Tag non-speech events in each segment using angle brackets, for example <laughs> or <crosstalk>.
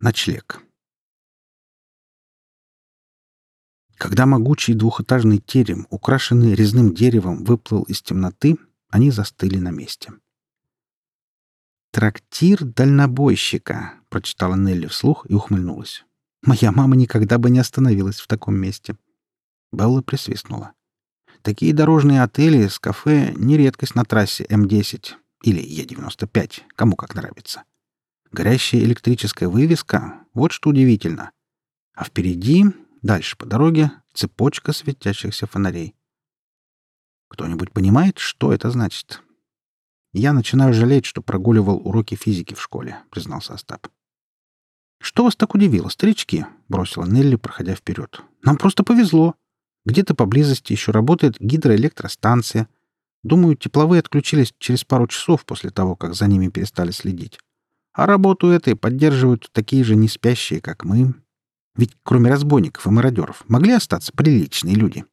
Ночлег. Когда могучий двухэтажный терем, украшенный резным деревом, выплыл из темноты, они застыли на месте. «Трактир дальнобойщика», — прочитала Нелли вслух и ухмыльнулась. «Моя мама никогда бы не остановилась в таком месте». Белла присвистнула. «Такие дорожные отели с кафе — не редкость на трассе М-10 или Е-95, кому как нравится. Горящая электрическая вывеска — вот что удивительно. А впереди, дальше по дороге, цепочка светящихся фонарей. Кто-нибудь понимает, что это значит? Я начинаю жалеть, что прогуливал уроки физики в школе, признался Остап. Что вас так удивило, старички? бросила Нелли, проходя вперед. Нам просто повезло. Где-то поблизости еще работает гидроэлектростанция. Думаю, тепловые отключились через пару часов после того, как за ними перестали следить. А работу этой поддерживают такие же неспящие, как мы. Ведь кроме разбойников и мародеров могли остаться приличные люди.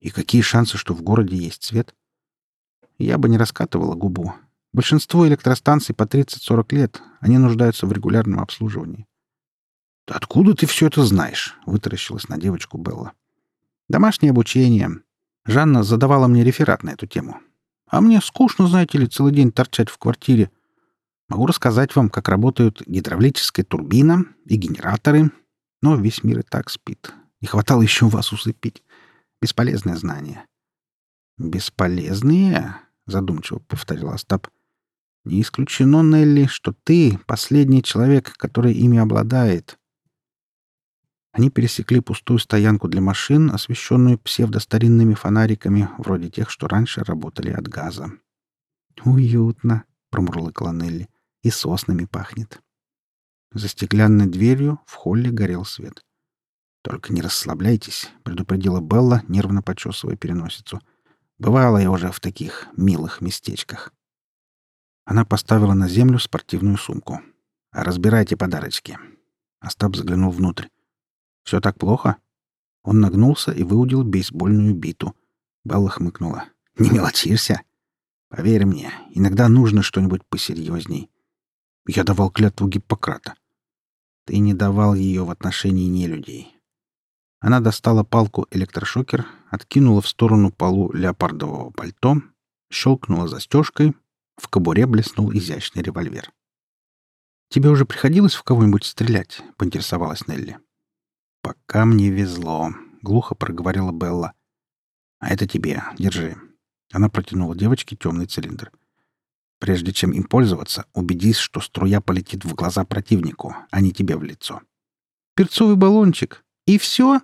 И какие шансы, что в городе есть свет? Я бы не раскатывала губу. Большинство электростанций по 30-40 лет, они нуждаются в регулярном обслуживании. «Да откуда ты все это знаешь?» — вытаращилась на девочку Белла. «Домашнее обучение. Жанна задавала мне реферат на эту тему. А мне скучно, знаете ли, целый день торчать в квартире. Могу рассказать вам, как работают гидравлическая турбина и генераторы, но весь мир и так спит. Не хватало еще вас усыпить. Бесполезное знание. «Бесполезные?» — задумчиво повторил Остап. «Не исключено, Нелли, что ты — последний человек, который ими обладает». Они пересекли пустую стоянку для машин, освещенную псевдостаринными фонариками, вроде тех, что раньше работали от газа. «Уютно», — промурлыкала Нелли и соснами пахнет. За стеклянной дверью в холле горел свет. «Только не расслабляйтесь», — предупредила Белла, нервно почесывая переносицу. «Бывала я уже в таких милых местечках». Она поставила на землю спортивную сумку. «Разбирайте подарочки». Остап заглянул внутрь. «Все так плохо?» Он нагнулся и выудил бейсбольную биту. Белла хмыкнула. «Не мелочишься?» «Поверь мне, иногда нужно что-нибудь посерьезней. Я давал клятву Гиппократа. Ты не давал ее в отношении нелюдей. Она достала палку-электрошокер, откинула в сторону полу леопардового пальто, щелкнула застежкой, в кобуре блеснул изящный револьвер. «Тебе уже приходилось в кого-нибудь стрелять?» — поинтересовалась Нелли. «Пока мне везло», — глухо проговорила Белла. «А это тебе. Держи». Она протянула девочке темный цилиндр. Прежде чем им пользоваться, убедись, что струя полетит в глаза противнику, а не тебе в лицо. Перцовый баллончик. И все?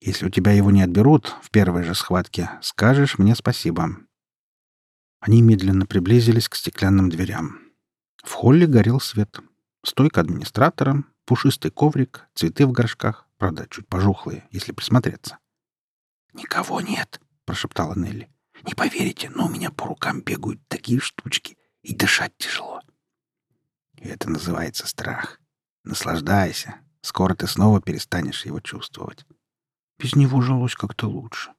Если у тебя его не отберут в первой же схватке, скажешь мне спасибо. Они медленно приблизились к стеклянным дверям. В холле горел свет. Стойка администратора, пушистый коврик, цветы в горшках, правда, чуть пожухлые, если присмотреться. «Никого нет», — прошептала Нелли. Не поверите, но у меня по рукам бегают такие штучки, и дышать тяжело. это называется страх. Наслаждайся. Скоро ты снова перестанешь его чувствовать. Без него жилось как-то лучше.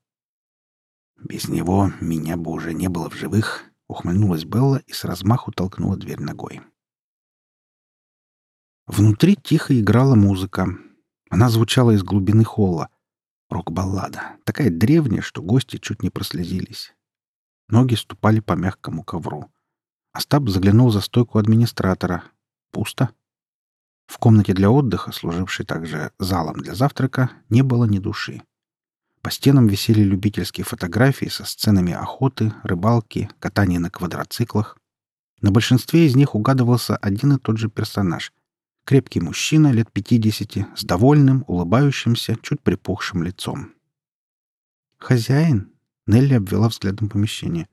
Без него меня бы уже не было в живых, ухмыльнулась Белла и с размаху толкнула дверь ногой. Внутри тихо играла музыка. Она звучала из глубины холла — Рок-баллада. Такая древняя, что гости чуть не прослезились. Ноги ступали по мягкому ковру. Остап заглянул за стойку администратора. Пусто. В комнате для отдыха, служившей также залом для завтрака, не было ни души. По стенам висели любительские фотографии со сценами охоты, рыбалки, катания на квадроциклах. На большинстве из них угадывался один и тот же персонаж Крепкий мужчина лет пятидесяти, с довольным, улыбающимся, чуть припухшим лицом. «Хозяин?» — Нелли обвела взглядом помещение.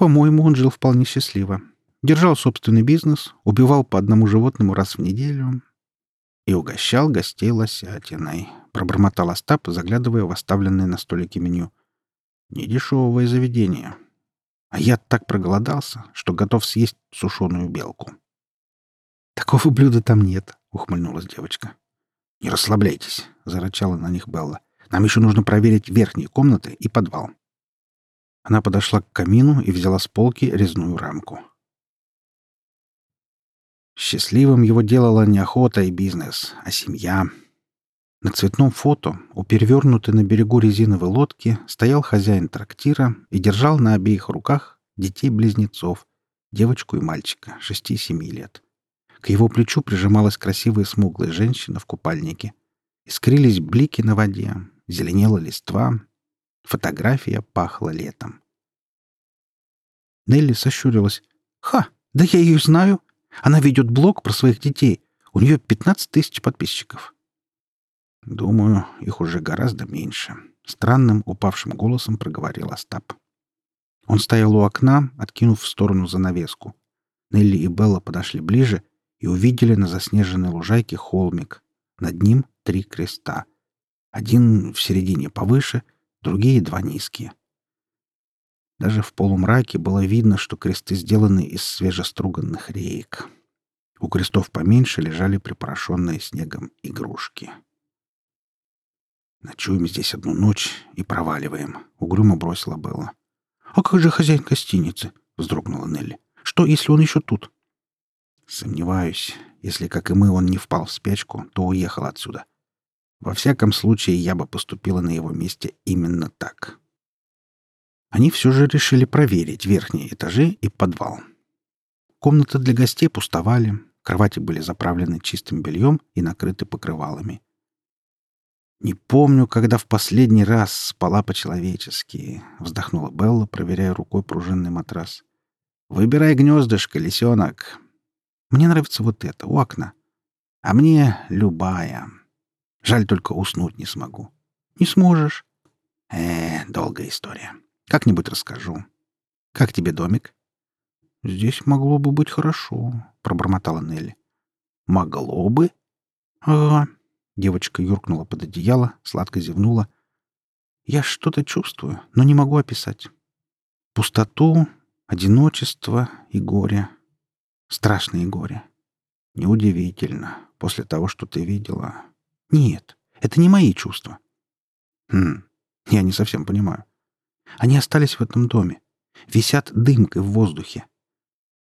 «По-моему, он жил вполне счастливо. Держал собственный бизнес, убивал по одному животному раз в неделю и угощал гостей лосятиной», — пробормотал Остап, заглядывая в оставленное на столике меню. «Недешевое заведение. А я так проголодался, что готов съесть сушеную белку». «Такого блюда там нет», — ухмыльнулась девочка. «Не расслабляйтесь», — зарычала на них Белла. «Нам еще нужно проверить верхние комнаты и подвал». Она подошла к камину и взяла с полки резную рамку. Счастливым его делала не охота и бизнес, а семья. На цветном фото у перевернутой на берегу резиновой лодки стоял хозяин трактира и держал на обеих руках детей-близнецов, девочку и мальчика, шести-семи лет. К его плечу прижималась красивая смуглая женщина в купальнике. Искрились блики на воде, зеленела листва. Фотография пахла летом. Нелли сощурилась. «Ха! Да я ее знаю! Она ведет блог про своих детей. У нее 15 тысяч подписчиков». «Думаю, их уже гораздо меньше», — странным упавшим голосом проговорил Остап. Он стоял у окна, откинув в сторону занавеску. Нелли и Белла подошли ближе и увидели на заснеженной лужайке холмик. Над ним три креста. Один в середине повыше, другие два низкие. Даже в полумраке было видно, что кресты сделаны из свежеструганных реек. У крестов поменьше лежали припорошенные снегом игрушки. «Ночуем здесь одну ночь и проваливаем», — угрюмо бросила Белла. «А как же хозяин гостиницы?» — вздрогнула Нелли. «Что, если он еще тут?» «Сомневаюсь. Если, как и мы, он не впал в спячку, то уехал отсюда. Во всяком случае, я бы поступила на его месте именно так». Они все же решили проверить верхние этажи и подвал. Комнаты для гостей пустовали, кровати были заправлены чистым бельем и накрыты покрывалами. «Не помню, когда в последний раз спала по-человечески», — вздохнула Белла, проверяя рукой пружинный матрас. «Выбирай гнездышко, лисенок. Мне нравится вот это, у окна. А мне любая. Жаль, только уснуть не смогу». «Не сможешь». «Э, долгая история. Как-нибудь расскажу. Как тебе домик?» «Здесь могло бы быть хорошо», — пробормотала Нелли. «Могло бы?» «Ага». Девочка юркнула под одеяло, сладко зевнула. «Я что-то чувствую, но не могу описать. Пустоту, одиночество и горе. Страшные горе. Неудивительно, после того, что ты видела. Нет, это не мои чувства. Хм, я не совсем понимаю. Они остались в этом доме. Висят дымкой в воздухе.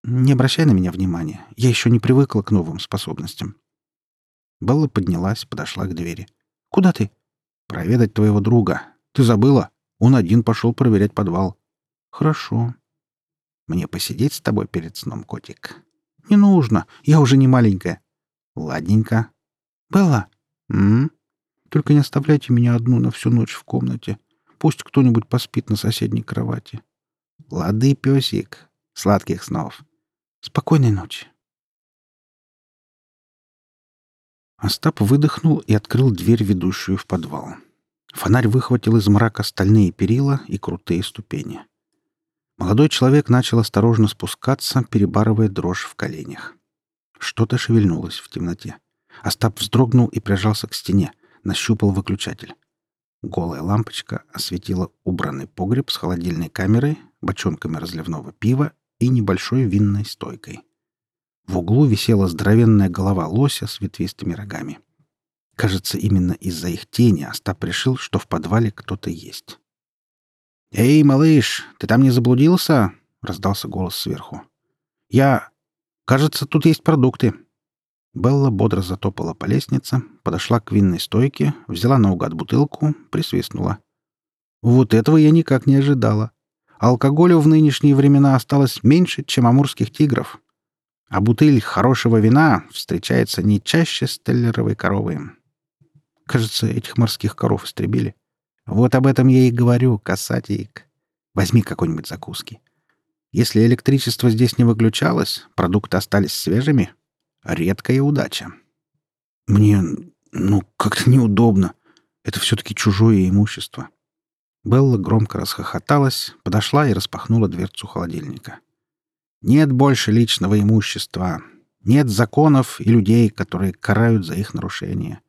Не обращай на меня внимания. Я еще не привыкла к новым способностям. Белла поднялась, подошла к двери. «Куда ты?» «Проведать твоего друга. Ты забыла? Он один пошел проверять подвал». «Хорошо». «Мне посидеть с тобой перед сном, котик?» «Не нужно. Я уже не маленькая». «Ладненько». «Белла?» «М? Только не оставляйте меня одну на всю ночь в комнате. Пусть кто-нибудь поспит на соседней кровати». «Лады, песик. Сладких снов». «Спокойной ночи». Остап выдохнул и открыл дверь, ведущую в подвал. Фонарь выхватил из мрака стальные перила и крутые ступени. Молодой человек начал осторожно спускаться, перебарывая дрожь в коленях. Что-то шевельнулось в темноте. Остап вздрогнул и прижался к стене, нащупал выключатель. Голая лампочка осветила убранный погреб с холодильной камерой, бочонками разливного пива и небольшой винной стойкой. В углу висела здоровенная голова лося с ветвистыми рогами. Кажется, именно из-за их тени Остап решил, что в подвале кто-то есть. «Эй, малыш, ты там не заблудился?» — раздался голос сверху. «Я... Кажется, тут есть продукты». Белла бодро затопала по лестнице, подошла к винной стойке, взяла наугад бутылку, присвистнула. «Вот этого я никак не ожидала. Алкоголю в нынешние времена осталось меньше, чем амурских тигров. А бутыль хорошего вина встречается не чаще стеллеровой коровы. Кажется, этих морских коров истребили. Вот об этом я и говорю, касатик. Возьми какой-нибудь закуски. Если электричество здесь не выключалось, продукты остались свежими. Редкая удача. Мне, ну, как-то неудобно. Это все-таки чужое имущество. Белла громко расхохоталась, подошла и распахнула дверцу холодильника. Нет больше личного имущества. Нет законов и людей, которые карают за их нарушение.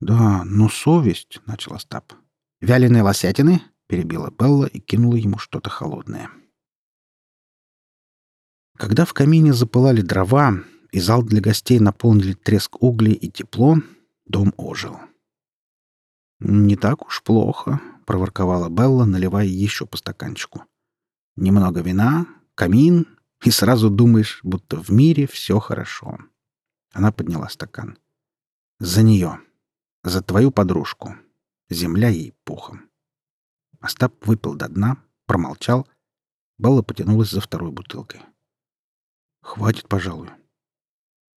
«Да, но совесть», — начал Остап. «Вяленые лосятины?» — перебила Белла и кинула ему что-то холодное. Когда в камине запылали дрова, и зал для гостей наполнили треск углей и тепло, дом ожил. «Не так уж плохо», — проворковала Белла, наливая еще по стаканчику. «Немного вина, камин, и сразу думаешь, будто в мире все хорошо». Она подняла стакан. «За нее. За твою подружку. Земля ей пухом». Остап выпил до дна, промолчал. Белла потянулась за второй бутылкой. «Хватит, пожалуй»,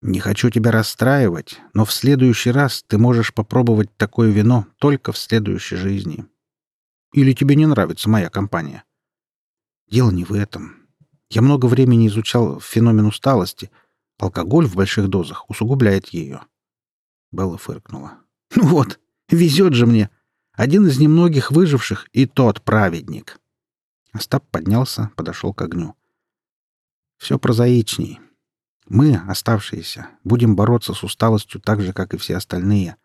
не хочу тебя расстраивать, но в следующий раз ты можешь попробовать такое вино только в следующей жизни. Или тебе не нравится моя компания? Дело не в этом. Я много времени изучал феномен усталости. Алкоголь в больших дозах усугубляет ее. Белла фыркнула. <laughs> Ну вот, везет же мне. Один из немногих выживших и тот праведник. Остап поднялся, подошел к огню. Все прозаичней. Мы, оставшиеся, будем бороться с усталостью так же, как и все остальные.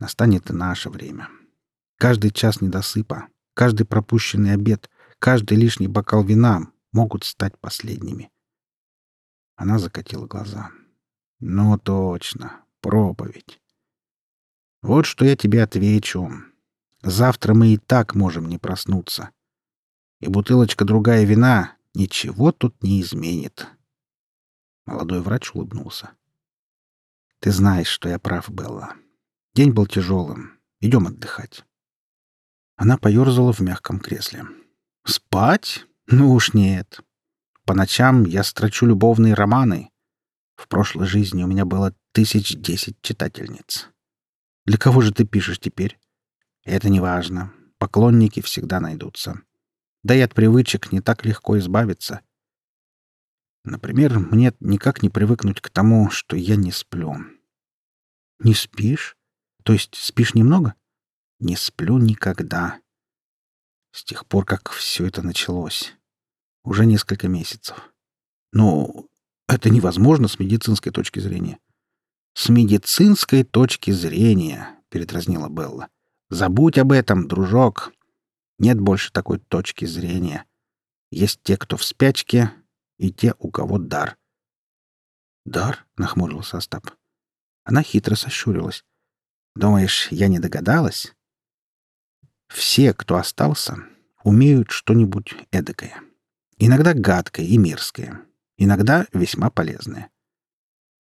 Настанет и наше время. Каждый час недосыпа, каждый пропущенный обед, каждый лишний бокал вина могут стать последними. Она закатила глаза. «Ну точно, проповедь. Вот что я тебе отвечу. Завтра мы и так можем не проснуться. И бутылочка другая вина ничего тут не изменит». Молодой врач улыбнулся. «Ты знаешь, что я прав, Белла. День был тяжелым. Идем отдыхать». Она поерзала в мягком кресле. «Спать? Ну уж нет. По ночам я строчу любовные романы. В прошлой жизни у меня было тысяч десять читательниц. Для кого же ты пишешь теперь? Это не важно. Поклонники всегда найдутся. Да и от привычек не так легко избавиться — Например, мне никак не привыкнуть к тому, что я не сплю. Не спишь? То есть спишь немного? Не сплю никогда. С тех пор, как все это началось. Уже несколько месяцев. Но это невозможно с медицинской точки зрения. С медицинской точки зрения, передразнила Белла. Забудь об этом, дружок. Нет больше такой точки зрения. Есть те, кто в спячке, и те, у кого дар». «Дар?» — нахмурился Остап. Она хитро сощурилась. «Думаешь, я не догадалась?» «Все, кто остался, умеют что-нибудь эдакое. Иногда гадкое и мерзкое, иногда весьма полезное.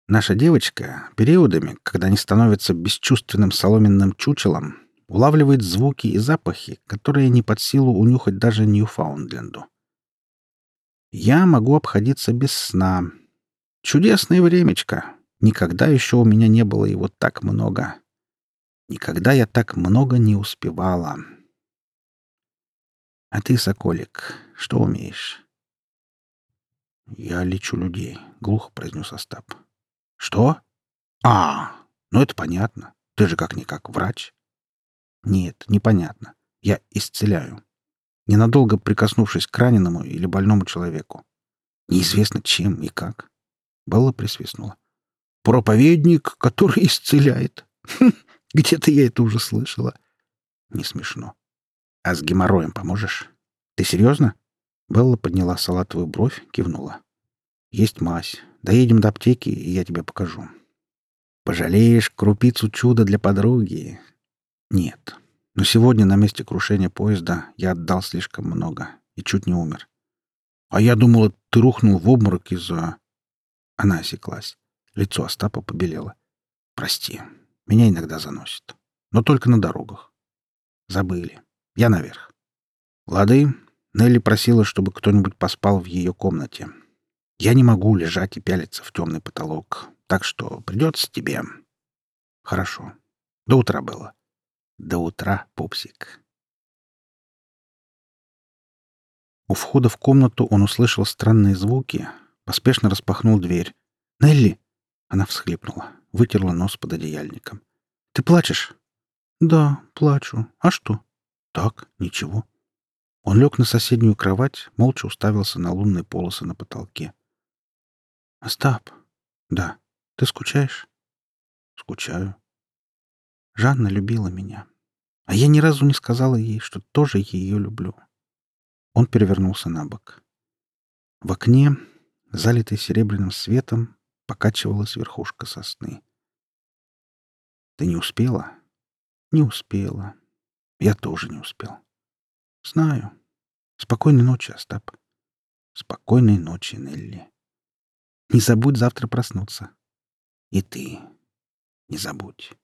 Наша девочка периодами, когда не становится бесчувственным соломенным чучелом, улавливает звуки и запахи, которые не под силу унюхать даже Ньюфаундленду. Я могу обходиться без сна. Чудесное времечко. Никогда еще у меня не было его так много. Никогда я так много не успевала. А ты, соколик, что умеешь? Я лечу людей, глухо произнес Остап. Что? А, ну это понятно. Ты же как-никак врач. Нет, непонятно. Я исцеляю ненадолго прикоснувшись к раненому или больному человеку. Неизвестно чем и как. Белла присвистнула. «Проповедник, который исцеляет!» <laughs> Где-то я это уже слышала. Не смешно. А с геморроем поможешь? Ты серьезно? Белла подняла салатовую бровь, кивнула. Есть мазь. Доедем до аптеки, и я тебе покажу. Пожалеешь крупицу чуда для подруги? Нет. Но сегодня на месте крушения поезда я отдал слишком много и чуть не умер. А я думала, ты рухнул в обморок из-за... Она осеклась. Лицо Остапа побелело. Прости, меня иногда заносит. Но только на дорогах. Забыли. Я наверх. Лады, Нелли просила, чтобы кто-нибудь поспал в ее комнате. Я не могу лежать и пялиться в темный потолок, так что придется тебе. Хорошо. До утра было. До утра, пупсик. У входа в комнату он услышал странные звуки, поспешно распахнул дверь. «Нелли!» — она всхлипнула, вытерла нос под одеяльником. «Ты плачешь?» «Да, плачу. А что?» «Так, ничего». Он лег на соседнюю кровать, молча уставился на лунные полосы на потолке. «Остап!» «Да. Ты скучаешь?» «Скучаю. Жанна любила меня. А я ни разу не сказала ей, что тоже ее люблю. Он перевернулся на бок. В окне, залитой серебряным светом, покачивалась верхушка сосны. «Ты не успела?» «Не успела. Я тоже не успел. Знаю. Спокойной ночи, Остап. Спокойной ночи, Нелли. Не забудь завтра проснуться. И ты не забудь».